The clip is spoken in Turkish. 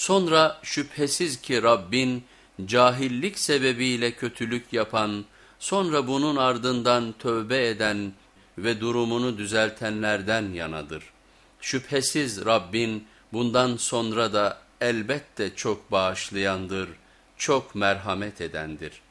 Sonra şüphesiz ki Rabbin cahillik sebebiyle kötülük yapan, sonra bunun ardından tövbe eden ve durumunu düzeltenlerden yanadır. Şüphesiz Rabbin bundan sonra da elbette çok bağışlayandır, çok merhamet edendir.''